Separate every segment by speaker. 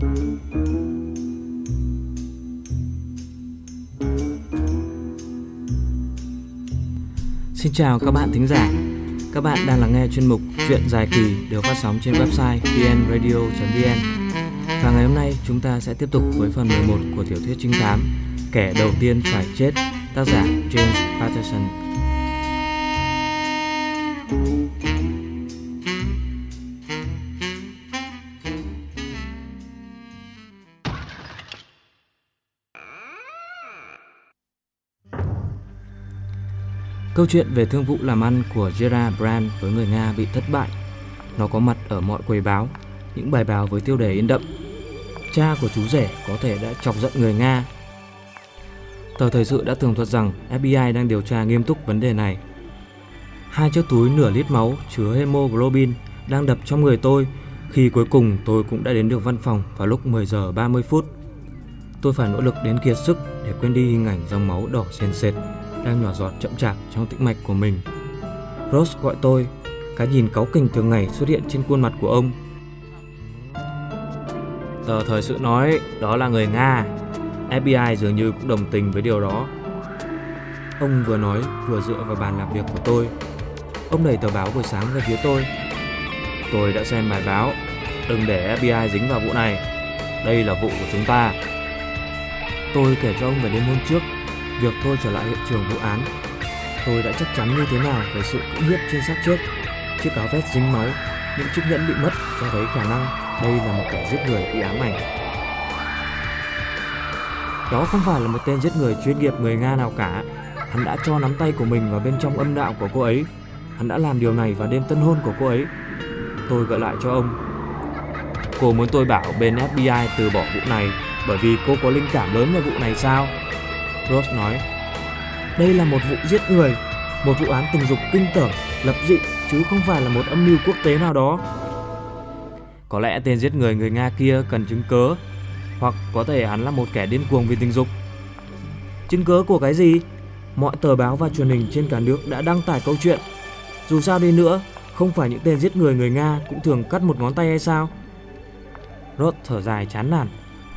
Speaker 1: Xin chào các bạn thính giả. Các bạn đang lắng nghe chuyên mục Chuyện dài kỳ được phát sóng trên website vnradio.vn. Và ngày hôm nay chúng ta sẽ tiếp tục với phần 11 của tiểu thuyết trinh thám Kẻ đầu tiên phải chết, tác giả James Patterson. Câu chuyện về thương vụ làm ăn của Gerard Brand với người Nga bị thất bại. Nó có mặt ở mọi quầy báo, những bài báo với tiêu đề in đậm. Cha của chú rể có thể đã chọc giận người Nga. Tờ thời sự đã tường thuật rằng FBI đang điều tra nghiêm túc vấn đề này. Hai chiếc túi nửa lít máu chứa hemoglobin đang đập trong người tôi khi cuối cùng tôi cũng đã đến được văn phòng vào lúc 10 giờ 30 phút. Tôi phải nỗ lực đến kiệt sức để quên đi hình ảnh dòng máu đỏ sền sệt đang nhỏ giọt chậm chạp trong tĩnh mạch của mình. Rose gọi tôi, cái nhìn cáu kỉnh thường ngày xuất hiện trên khuôn mặt của ông. Tờ thời sự nói đó là người Nga. FBI dường như cũng đồng tình với điều đó. Ông vừa nói vừa dựa vào bàn làm việc của tôi. Ông đẩy tờ báo buổi sáng về phía tôi. Tôi đã xem bài báo. Đừng để FBI dính vào vụ này. Đây là vụ của chúng ta. Tôi kể cho ông về đêm hôm trước việc tôi trở lại hiện trường vụ án. Tôi đã chắc chắn như thế nào về sự cưỡng hiếp trên xác chết. Chiếc áo vest dính máu, những chiếc nhẫn bị mất cho thấy khả năng đây là một kẻ giết người bị ám ảnh. Đó không phải là một tên giết người chuyên nghiệp người Nga nào cả. Hắn đã cho nắm tay của mình vào bên trong âm đạo của cô ấy. Hắn đã làm điều này vào đêm tân hôn của cô ấy. Tôi gọi lại cho ông. Cô muốn tôi bảo bên FBI từ bỏ vụ này bởi vì cô có linh cảm lớn về vụ này sao? Ross nói Đây là một vụ giết người Một vụ án tình dục kinh tởm, lập dị Chứ không phải là một âm mưu quốc tế nào đó Có lẽ tên giết người người Nga kia cần chứng cớ Hoặc có thể hắn là một kẻ điên cuồng vì tình dục Chứng cớ của cái gì? Mọi tờ báo và truyền hình trên cả nước đã đăng tải câu chuyện Dù sao đi nữa Không phải những tên giết người người Nga cũng thường cắt một ngón tay hay sao? Rốt thở dài chán nản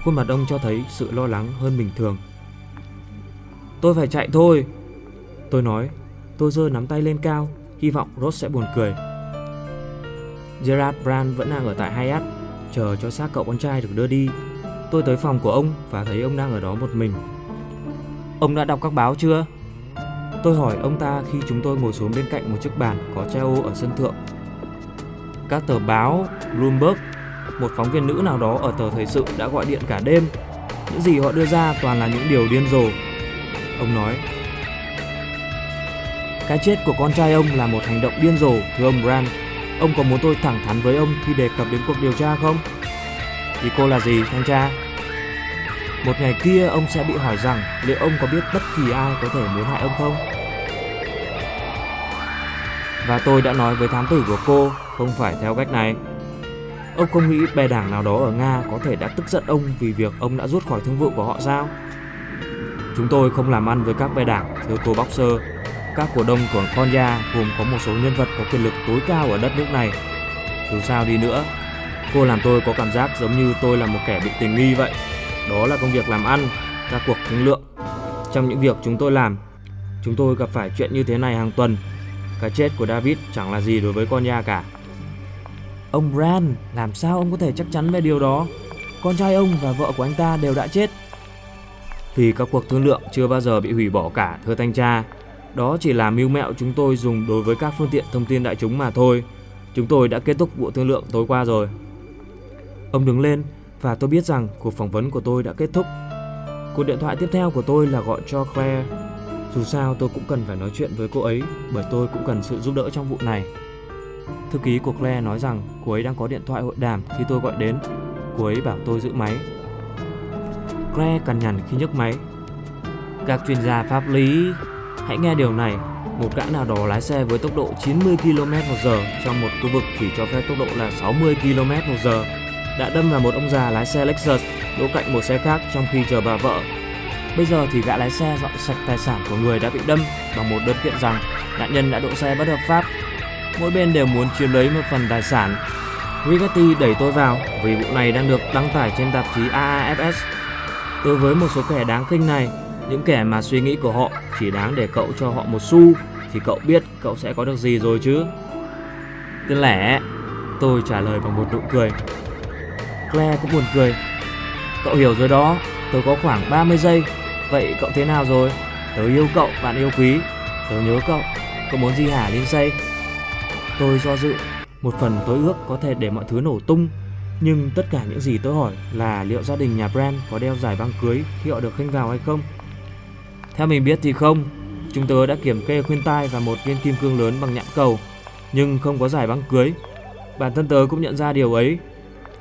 Speaker 1: Khuôn mặt ông cho thấy sự lo lắng hơn bình thường Tôi phải chạy thôi Tôi nói Tôi giơ nắm tay lên cao Hy vọng Ross sẽ buồn cười Gerard Brand vẫn đang ở tại Hyatt Chờ cho xác cậu con trai được đưa đi Tôi tới phòng của ông Và thấy ông đang ở đó một mình Ông đã đọc các báo chưa? Tôi hỏi ông ta khi chúng tôi ngồi xuống bên cạnh một chiếc bàn có treo ở sân thượng. Các tờ báo, Bloomberg, một phóng viên nữ nào đó ở tờ thời sự đã gọi điện cả đêm. Những gì họ đưa ra toàn là những điều điên rồ Ông nói Cái chết của con trai ông là một hành động điên rồ, thưa ông Brand. Ông có muốn tôi thẳng thắn với ông khi đề cập đến cuộc điều tra không? Ý cô là gì, thanh tra? Một ngày kia ông sẽ bị hỏi rằng liệu ông có biết bất kỳ ai có thể muốn hại ông không? Và tôi đã nói với thám tử của cô không phải theo cách này. Ông không nghĩ bè đảng nào đó ở Nga có thể đã tức giận ông vì việc ông đã rút khỏi thương vụ của họ sao? Chúng tôi không làm ăn với các bè đảng, thưa cô Boxer. Các cổ đông của Konya gồm có một số nhân vật có quyền lực tối cao ở đất nước này. Dù sao đi nữa, cô làm tôi có cảm giác giống như tôi là một kẻ bị tình nghi vậy. Đó là công việc làm ăn, các cuộc thương lượng. Trong những việc chúng tôi làm, chúng tôi gặp phải chuyện như thế này hàng tuần. Cái chết của David chẳng là gì đối với Konya cả. Ông Brand, làm sao ông có thể chắc chắn về điều đó? Con trai ông và vợ của anh ta đều đã chết vì các cuộc thương lượng chưa bao giờ bị hủy bỏ cả, thưa thanh tra. Đó chỉ là mưu mẹo chúng tôi dùng đối với các phương tiện thông tin đại chúng mà thôi. Chúng tôi đã kết thúc vụ thương lượng tối qua rồi. Ông đứng lên và tôi biết rằng cuộc phỏng vấn của tôi đã kết thúc. Cuộc điện thoại tiếp theo của tôi là gọi cho Claire. Dù sao tôi cũng cần phải nói chuyện với cô ấy bởi tôi cũng cần sự giúp đỡ trong vụ này. Thư ký của Claire nói rằng cô ấy đang có điện thoại hội đàm khi tôi gọi đến. Cô ấy bảo tôi giữ máy Claire cằn nhằn khi nhấc máy. Các chuyên gia pháp lý, hãy nghe điều này. Một gã nào đó lái xe với tốc độ 90 km/h trong một khu vực chỉ cho phép tốc độ là 60 km/h đã đâm vào một ông già lái xe Lexus đỗ cạnh một xe khác trong khi chờ bà vợ. Bây giờ thì gã lái xe dọn sạch tài sản của người đã bị đâm bằng một đơn kiện rằng nạn nhân đã đỗ xe bất hợp pháp. Mỗi bên đều muốn chiếm lấy một phần tài sản. Rigetti đẩy tôi vào vì vụ này đang được đăng tải trên tạp chí AAFS. Đối với một số kẻ đáng khinh này, những kẻ mà suy nghĩ của họ chỉ đáng để cậu cho họ một xu thì cậu biết cậu sẽ có được gì rồi chứ. Tên lẻ, tôi trả lời bằng một nụ cười. Claire cũng buồn cười. Cậu hiểu rồi đó, tôi có khoảng 30 giây. Vậy cậu thế nào rồi? Tớ yêu cậu, bạn yêu quý. Tớ nhớ cậu. Cậu muốn gì hả Lindsay? Tôi do dự. Một phần tôi ước có thể để mọi thứ nổ tung. Nhưng tất cả những gì tôi hỏi là liệu gia đình nhà Brand có đeo giải băng cưới khi họ được khênh vào hay không? Theo mình biết thì không. Chúng tớ đã kiểm kê khuyên tai và một viên kim cương lớn bằng nhãn cầu. Nhưng không có giải băng cưới. Bản thân tớ cũng nhận ra điều ấy.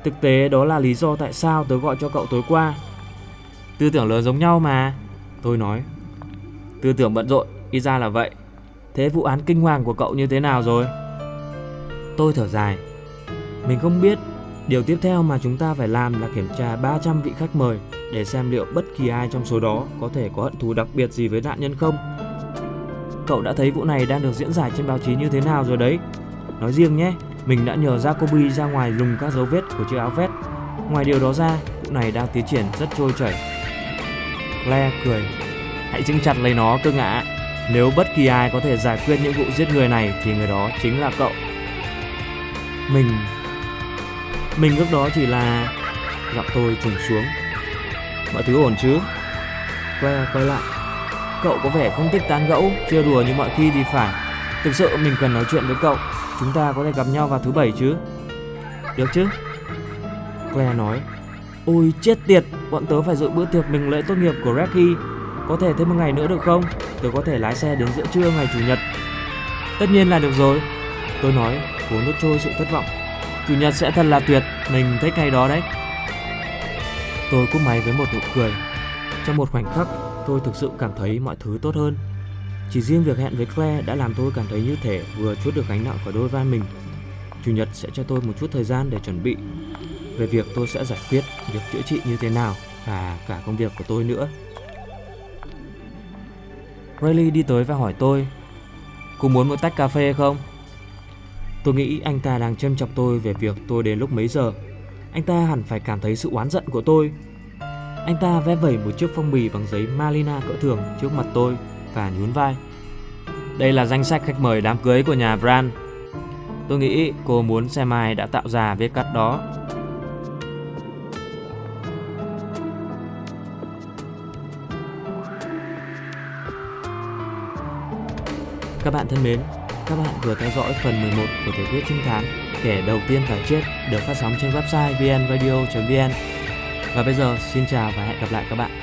Speaker 1: Thực tế đó là lý do tại sao tớ gọi cho cậu tối qua. Tư tưởng lớn giống nhau mà. Tôi nói. Tư tưởng bận rộn, ít ra là vậy. Thế vụ án kinh hoàng của cậu như thế nào rồi? Tôi thở dài. Mình không biết. Điều tiếp theo mà chúng ta phải làm là kiểm tra 300 vị khách mời để xem liệu bất kỳ ai trong số đó có thể có hận thù đặc biệt gì với nạn nhân không. Cậu đã thấy vụ này đang được diễn giải trên báo chí như thế nào rồi đấy. Nói riêng nhé, mình đã nhờ Jacoby ra ngoài lùng các dấu vết của chiếc áo vest. Ngoài điều đó ra, vụ này đang tiến triển rất trôi chảy. Claire cười. Hãy giữ chặt lấy nó cơ ngã. Nếu bất kỳ ai có thể giải quyết những vụ giết người này thì người đó chính là cậu. Mình... Mình lúc đó chỉ là... Giọng tôi trùng xuống. Mọi thứ ổn chứ? Quay quay lại. Cậu có vẻ không thích tán gẫu, chưa đùa như mọi khi thì phải. Thực sự mình cần nói chuyện với cậu. Chúng ta có thể gặp nhau vào thứ bảy chứ? Được chứ? Claire nói. Ôi chết tiệt, bọn tớ phải dự bữa tiệc mừng lễ tốt nghiệp của Reggie Có thể thêm một ngày nữa được không? Tớ có thể lái xe đến giữa trưa ngày Chủ nhật. Tất nhiên là được rồi. Tôi nói, cố nuốt trôi sự thất vọng. Chủ nhật sẽ thật là tuyệt, mình thích ngày đó đấy. Tôi cúp máy với một nụ cười. Trong một khoảnh khắc, tôi thực sự cảm thấy mọi thứ tốt hơn. Chỉ riêng việc hẹn với Claire đã làm tôi cảm thấy như thể vừa chút được gánh nặng khỏi đôi vai mình. Chủ nhật sẽ cho tôi một chút thời gian để chuẩn bị về việc tôi sẽ giải quyết việc chữa trị như thế nào và cả công việc của tôi nữa. Riley đi tới và hỏi tôi Cô muốn một tách cà phê không? Tôi nghĩ anh ta đang châm chọc tôi về việc tôi đến lúc mấy giờ. Anh ta hẳn phải cảm thấy sự oán giận của tôi. Anh ta vẽ vẩy một chiếc phong bì bằng giấy Malina cỡ thường trước mặt tôi và nhún vai. Đây là danh sách khách mời đám cưới của nhà Brand Tôi nghĩ cô muốn xem ai đã tạo ra vết cắt đó. Các bạn thân mến, các bạn vừa theo dõi phần 11 của tiểu thuyết trinh thám. Kẻ đầu tiên phải chết được phát sóng trên website vnradio.vn Và bây giờ, xin chào và hẹn gặp lại các bạn.